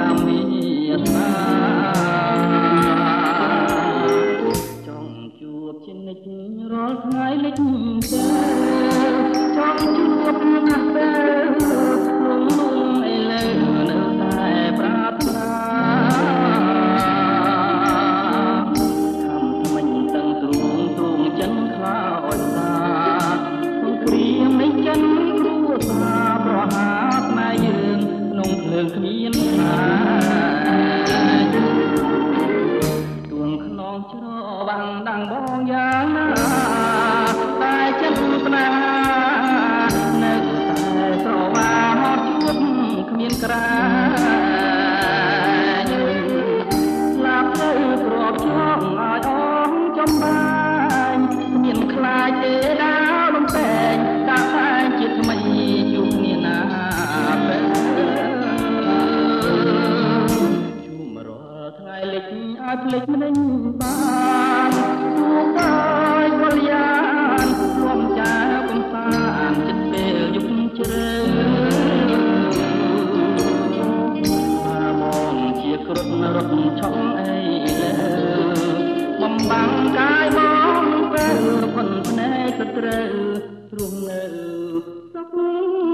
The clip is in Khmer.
កម្មតាចង់ជួបជានិច្ចរាល់ថ្ងៃលិចចា គ្មានក្រាញស្លាប់ទៅគ្របជាប់ឲ្យអងចំបាញ់គ្មានខ្លាចទេដាវលំតែងដាក់តែជាថ្មីជួបគ្នាណាពេលជួមរាល់ថ្ងៃលិចឲ្យភ្លេចមិនបានជួបហើយវល់យ៉ា រុតរត់ឆក់អីលើបំបាំងកាយបងពេលផុនភ្នែកក៏ត្រូវទ្រង់នៅសក់